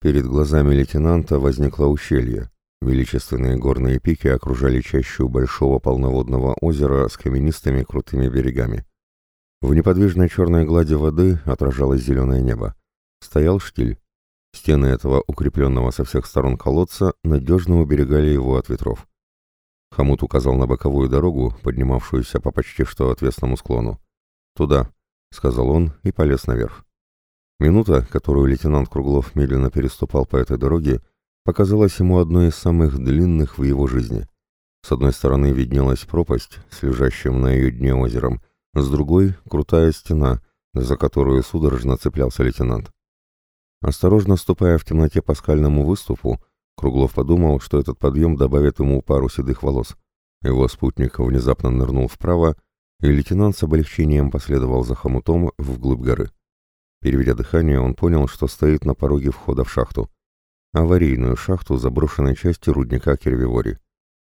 Перед глазами лейтенанта возникло ущелье. Величественные горные пики окружали чащу большого полноводного озера с каменистыми крутыми берегами. В неподвижной черной глади воды отражалось зеленое небо. Стоял штиль. Стены этого укрепленного со всех сторон колодца надежно уберегали его от ветров. Хамут указал на боковую дорогу, поднимавшуюся по почти что отвесному склону. «Туда», — сказал он и полез наверх. Минута, которую лейтенант Круглов медленно переступал по этой дороге, показалась ему одной из самых длинных в его жизни. С одной стороны виднелась пропасть с лежащим на ее дне озером, с другой — крутая стена, за которую судорожно цеплялся лейтенант. Осторожно ступая в темноте по скальному выступу, Круглов подумал, что этот подъем добавит ему пару седых волос. Его спутник внезапно нырнул вправо, и лейтенант с облегчением последовал за хомутом вглубь горы. Переведя дыхание, он понял, что стоит на пороге входа в шахту. Аварийную шахту заброшенной части рудника Кервивори.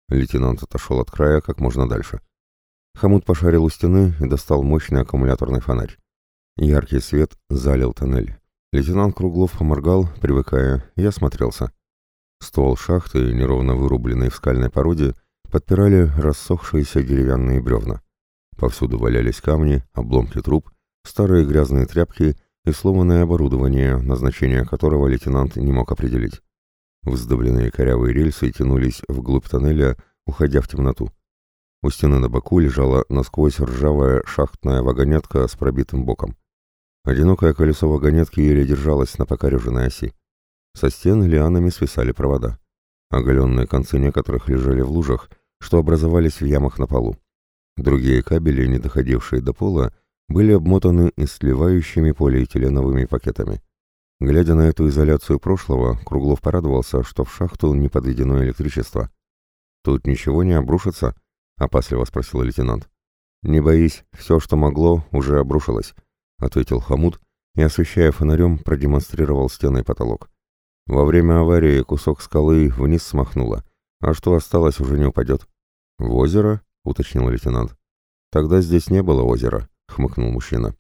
Лейтенант отошел от края как можно дальше. Хомут пошарил у стены и достал мощный аккумуляторный фонарь. Яркий свет залил тоннель. Лейтенант Круглов поморгал, привыкая, и осмотрелся. Ствол шахты, неровно вырубленный в скальной породе, подпирали рассохшиеся деревянные бревна. Повсюду валялись камни, обломки труб, старые грязные тряпки и сломанное оборудование, назначение которого лейтенант не мог определить. Вздобленные корявые рельсы тянулись вглубь тоннеля, уходя в темноту. У стены на боку лежала насквозь ржавая шахтная вагонетка с пробитым боком. Одинокое колесо вагонетки еле держалось на покореженной оси. Со стен лианами свисали провода. Оголенные концы некоторых лежали в лужах, что образовались в ямах на полу. Другие кабели, не доходившие до пола, были обмотаны и сливающими полиэтиленовыми пакетами. Глядя на эту изоляцию прошлого, Круглов порадовался, что в шахту не подведено электричество. «Тут ничего не обрушится?» — опасливо спросил лейтенант. «Не боись, все, что могло, уже обрушилось», — ответил Хамут и, освещая фонарем, продемонстрировал стены и потолок. Во время аварии кусок скалы вниз смахнуло, а что осталось, уже не упадет. «В озеро?» — уточнил лейтенант. «Тогда здесь не было озера», — хмыкнул мужчина.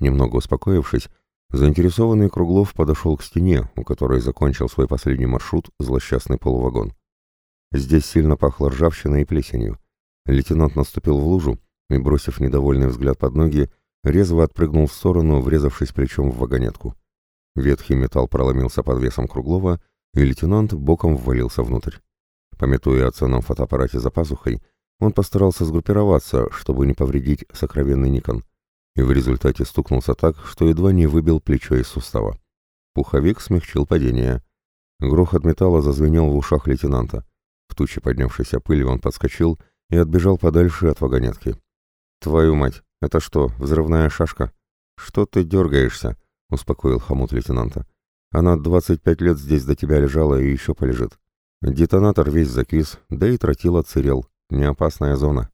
Немного успокоившись, заинтересованный Круглов подошел к стене, у которой закончил свой последний маршрут злосчастный полувагон. Здесь сильно пахло ржавчиной и плесенью. Лейтенант наступил в лужу и, бросив недовольный взгляд под ноги, резво отпрыгнул в сторону, врезавшись плечом в вагонетку. Ветхий металл проломился под весом Круглова, и лейтенант боком ввалился внутрь. Пометуя о ценном фотоаппарате за пазухой, он постарался сгруппироваться, чтобы не повредить сокровенный Никон, и в результате стукнулся так, что едва не выбил плечо из сустава. Пуховик смягчил падение. Грохот металла зазвенел в ушах лейтенанта. В туче поднявшейся пыли он подскочил и отбежал подальше от вагонетки. «Твою мать, это что, взрывная шашка?» «Что ты дергаешься?» — успокоил хомут лейтенанта. «Она двадцать пять лет здесь до тебя лежала и еще полежит. Детонатор весь закис, да и тротил отсырел. Не опасная зона.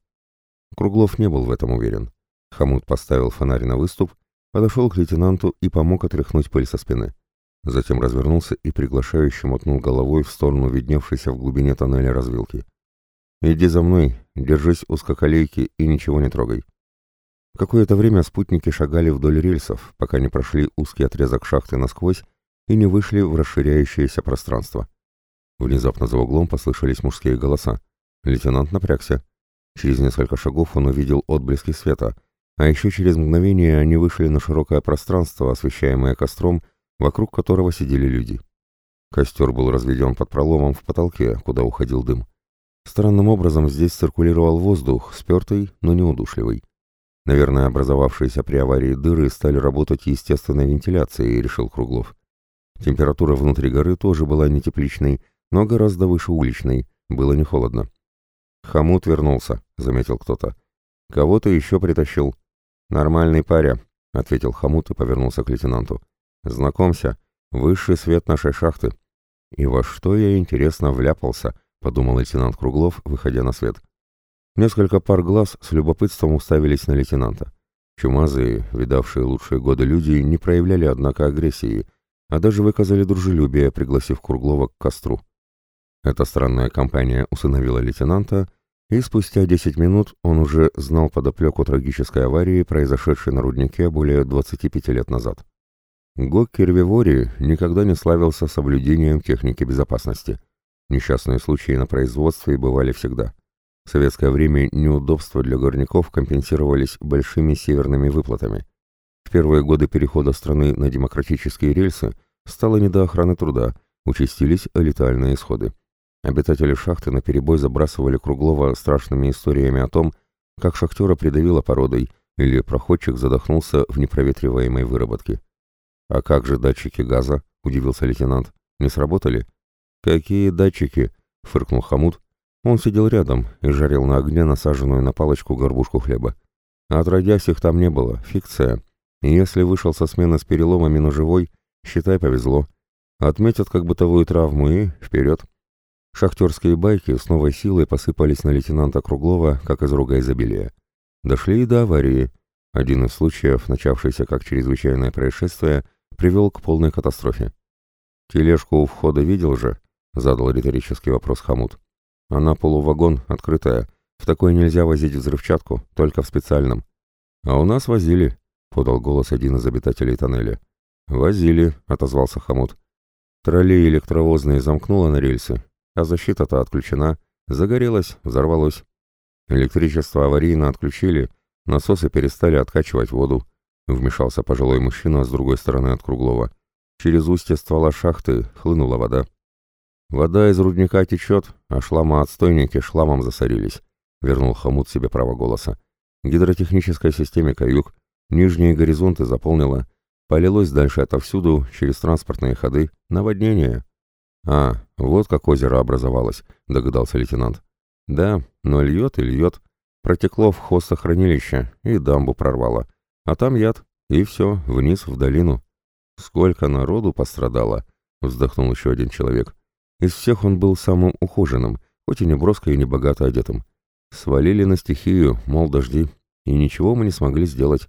Круглов не был в этом уверен. Хамут поставил фонарь на выступ, подошел к лейтенанту и помог отряхнуть пыль со спины. Затем развернулся и приглашающе мотнул головой в сторону видневшейся в глубине тоннеля развилки. «Иди за мной, держись узкоколейки и ничего не трогай». Какое-то время спутники шагали вдоль рельсов, пока не прошли узкий отрезок шахты насквозь и не вышли в расширяющееся пространство. Внезапно за углом послышались мужские голоса. Лейтенант напрягся. Через несколько шагов он увидел отблески света, а еще через мгновение они вышли на широкое пространство, освещаемое костром, вокруг которого сидели люди. Костер был разведен под проломом в потолке, куда уходил дым. Странным образом здесь циркулировал воздух, спертый, но не удушливый. Наверное, образовавшиеся при аварии дыры стали работать естественной вентиляцией, решил Круглов. Температура внутри горы тоже была не тепличной, но гораздо выше уличной, было не холодно. «Хамут вернулся», — заметил кто-то. «Кого ты еще притащил?» «Нормальный паря», — ответил Хамут и повернулся к лейтенанту. «Знакомься, высший свет нашей шахты». «И во что я, интересно, вляпался?» — подумал лейтенант Круглов, выходя на свет. Несколько пар глаз с любопытством уставились на лейтенанта. Чумазые, видавшие лучшие годы люди, не проявляли, однако, агрессии, а даже выказали дружелюбие, пригласив Круглова к костру. Эта странная компания усыновила лейтенанта, и спустя 10 минут он уже знал подоплеку трагической аварии, произошедшей на руднике более 25 лет назад. Гоккервивори никогда не славился соблюдением техники безопасности. Несчастные случаи на производстве бывали всегда. В советское время неудобства для горняков компенсировались большими северными выплатами. В первые годы перехода страны на демократические рельсы стало не до охраны труда, участились летальные исходы. Обитатели шахты наперебой забрасывали Круглова страшными историями о том, как шахтера придавило породой или проходчик задохнулся в непроветриваемой выработке. «А как же датчики газа?» — удивился лейтенант. «Не сработали?» «Какие датчики?» — фыркнул Хамут. Он сидел рядом и жарил на огне насаженную на палочку горбушку хлеба. Отродясь их там не было, фикция. И если вышел со смены с переломами на живой, считай, повезло. Отметят как бытовую травму и вперед. Шахтерские байки с новой силой посыпались на лейтенанта Круглова, как из руга изобилия. Дошли и до аварии. Один из случаев, начавшийся как чрезвычайное происшествие, привел к полной катастрофе. «Тележку у входа видел же?» — задал риторический вопрос Хамут. «Она полувагон, открытая. В такой нельзя возить взрывчатку, только в специальном». «А у нас возили», — подал голос один из обитателей тоннеля. «Возили», — отозвался Хамут. Троллей электровозные замкнуло на рельсы, а защита-то отключена. Загорелась, взорвалось. Электричество аварийно отключили, насосы перестали откачивать воду. Вмешался пожилой мужчина с другой стороны от Круглова. Через устье ствола шахты хлынула вода. Вода из рудника течет, а шлама-отстойники шламом засорились. Вернул хомут себе право голоса. Гидротехнической системе каюк. Нижние горизонты заполнило. Полилось дальше отовсюду, через транспортные ходы. Наводнение. А, вот как озеро образовалось, догадался лейтенант. Да, но льет и льет. Протекло в хвостохранилище и дамбу прорвало. А там яд, и все, вниз в долину. Сколько народу пострадало, вздохнул еще один человек. Из всех он был самым ухоженным, хоть и не броско и не богато одетым. Свалили на стихию, мол, дожди, и ничего мы не смогли сделать.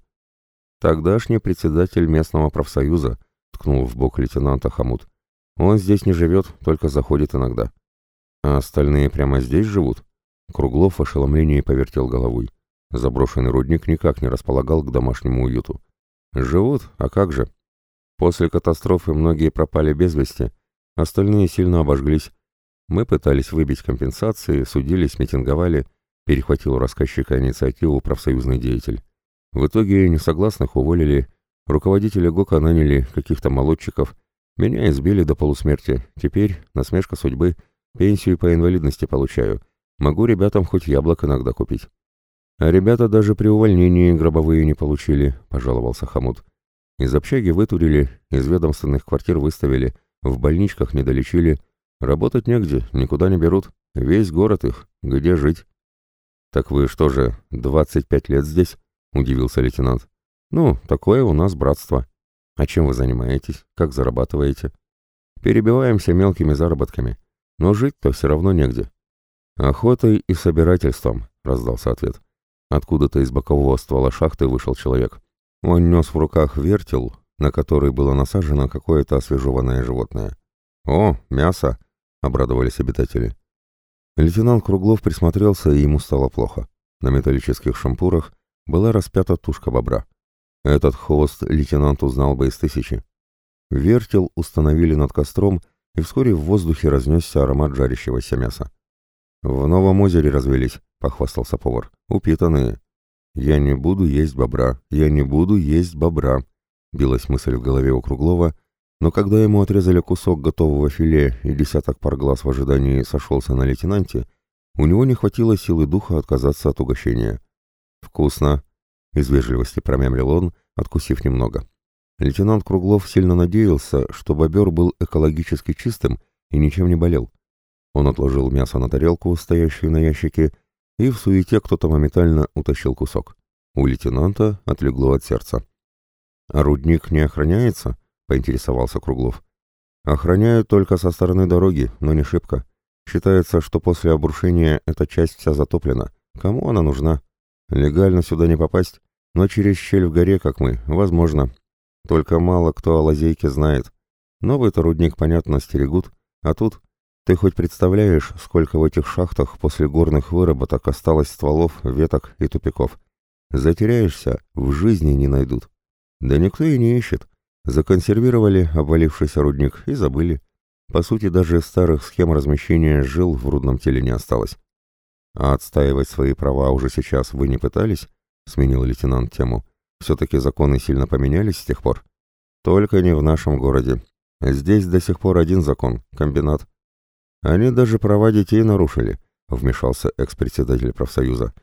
Тогдашний председатель местного профсоюза, ткнул в бок лейтенанта Хамут. Он здесь не живет, только заходит иногда. А остальные прямо здесь живут? Круглов в ошеломлении повертел головой. Заброшенный рудник никак не располагал к домашнему уюту. Живут, а как же? После катастрофы многие пропали без вести, остальные сильно обожглись. Мы пытались выбить компенсации, судились, митинговали, перехватил рассказчика инициативу профсоюзный деятель. В итоге несогласных уволили, руководители ГОКа наняли каких-то молодчиков, меня избили до полусмерти, теперь, насмешка судьбы, пенсию по инвалидности получаю, могу ребятам хоть яблок иногда купить. А ребята даже при увольнении гробовые не получили, пожаловался Хамут. Из общаги вытурили, из ведомственных квартир выставили, в больничках не долечили. Работать негде, никуда не берут. Весь город их, где жить? «Так вы что же, двадцать пять лет здесь?» — удивился лейтенант. «Ну, такое у нас братство. А чем вы занимаетесь? Как зарабатываете?» «Перебиваемся мелкими заработками, но жить-то все равно негде». «Охотой и собирательством», — раздался ответ. Откуда-то из бокового ствола шахты вышел человек. Он нес в руках вертел, на который было насажено какое-то освежеванное животное. «О, мясо!» — обрадовались обитатели. Лейтенант Круглов присмотрелся, и ему стало плохо. На металлических шампурах была распята тушка бобра. Этот хвост лейтенант узнал бы из тысячи. Вертел установили над костром, и вскоре в воздухе разнесся аромат жарящегося мяса. «В новом озере развелись», — похвастался повар. «Упитанные». «Я не буду есть бобра, я не буду есть бобра», — билась мысль в голове у Круглова, но когда ему отрезали кусок готового филе и десяток пар глаз в ожидании сошелся на лейтенанте, у него не хватило силы духа отказаться от угощения. «Вкусно», — из вежливости промямлил он, откусив немного. Лейтенант Круглов сильно надеялся, что бобер был экологически чистым и ничем не болел. Он отложил мясо на тарелку, стоящую на ящике, и в суете кто-то моментально утащил кусок. У лейтенанта отлегло от сердца. «А рудник не охраняется?» — поинтересовался Круглов. «Охраняют только со стороны дороги, но не шибко. Считается, что после обрушения эта часть вся затоплена. Кому она нужна? Легально сюда не попасть, но через щель в горе, как мы, возможно. Только мало кто о лазейке знает. Новый-то рудник, понятно, стерегут, а тут ты хоть представляешь, сколько в этих шахтах после горных выработок осталось стволов, веток и тупиков? Затеряешься, в жизни не найдут. Да никто и не ищет. Законсервировали обвалившийся рудник и забыли. По сути, даже старых схем размещения жил в рудном теле не осталось. «А отстаивать свои права уже сейчас вы не пытались?» — сменил лейтенант тему. «Все-таки законы сильно поменялись с тех пор?» «Только не в нашем городе. Здесь до сих пор один закон — комбинат. Они даже права детей нарушили», — вмешался экс-председатель профсоюза.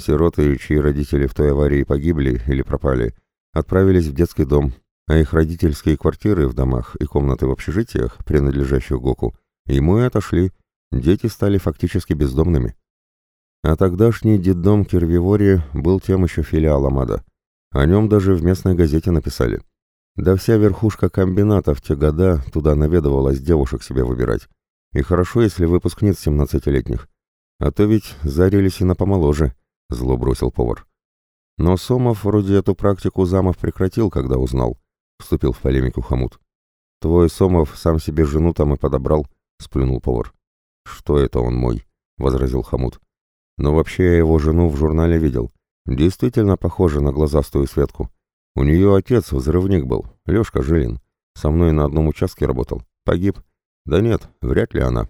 «Сироты, чьи родители в той аварии погибли или пропали, отправились в детский дом, а их родительские квартиры в домах и комнаты в общежитиях, принадлежащих ГОКу, ему и отошли. Дети стали фактически бездомными. А тогдашний детдом Кирвивори был тем еще филиалом ада. О нем даже в местной газете написали. Да вся верхушка комбината в те года туда наведывалась девушек себе выбирать. И хорошо, если выпускниц 17-летних. А то ведь зарились и на помоложе, зло бросил повар. Но Сомов вроде эту практику замов прекратил, когда узнал вступил в полемику Хамут. «Твой Сомов сам себе жену там и подобрал», — сплюнул повар. «Что это он мой?» — возразил Хамут. «Но вообще я его жену в журнале видел. Действительно похожа на глазастую Светку. У нее отец взрывник был, Лешка Жилин. Со мной на одном участке работал. Погиб. Да нет, вряд ли она».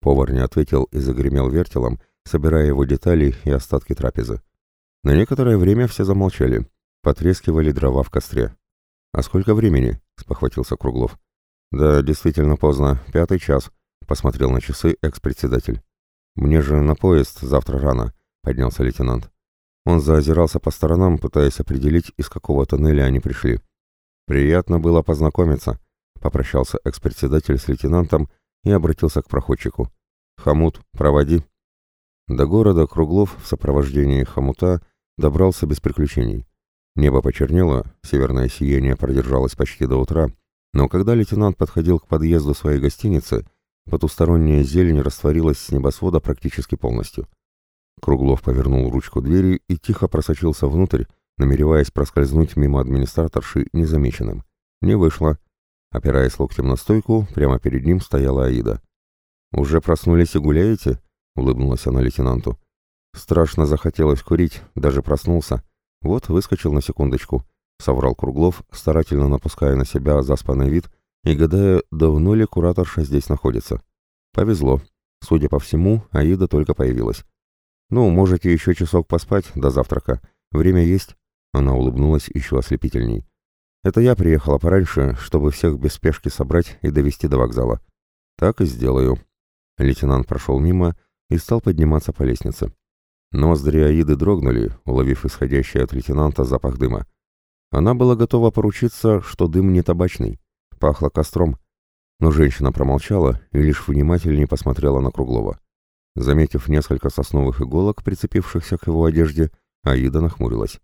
Повар не ответил и загремел вертелом, собирая его детали и остатки трапезы. На некоторое время все замолчали, потрескивали дрова в костре. «А сколько времени?» — спохватился Круглов. «Да, действительно поздно. Пятый час», — посмотрел на часы экс-председатель. «Мне же на поезд завтра рано», — поднялся лейтенант. Он заозирался по сторонам, пытаясь определить, из какого тоннеля они пришли. «Приятно было познакомиться», — попрощался экс-председатель с лейтенантом и обратился к проходчику. «Хамут, проводи». До города Круглов в сопровождении хомута добрался без приключений. Небо почернело, северное сияние продержалось почти до утра, но когда лейтенант подходил к подъезду своей гостиницы, потусторонняя зелень растворилась с небосвода практически полностью. Круглов повернул ручку двери и тихо просочился внутрь, намереваясь проскользнуть мимо администраторши незамеченным. Не вышло. Опираясь локтем на стойку, прямо перед ним стояла Аида. «Уже проснулись и гуляете?» — улыбнулась она лейтенанту. «Страшно захотелось курить, даже проснулся. «Вот, выскочил на секундочку», — соврал Круглов, старательно напуская на себя заспанный вид и гадая, давно ли кураторша здесь находится. Повезло. Судя по всему, Аида только появилась. «Ну, можете еще часок поспать до завтрака. Время есть». Она улыбнулась еще ослепительней. «Это я приехала пораньше, чтобы всех без спешки собрать и довести до вокзала». «Так и сделаю». Лейтенант прошел мимо и стал подниматься по лестнице. Ноздри Аиды дрогнули, уловив исходящий от лейтенанта запах дыма. Она была готова поручиться, что дым не табачный, пахло костром. Но женщина промолчала и лишь внимательнее посмотрела на Круглова. Заметив несколько сосновых иголок, прицепившихся к его одежде, Аида нахмурилась.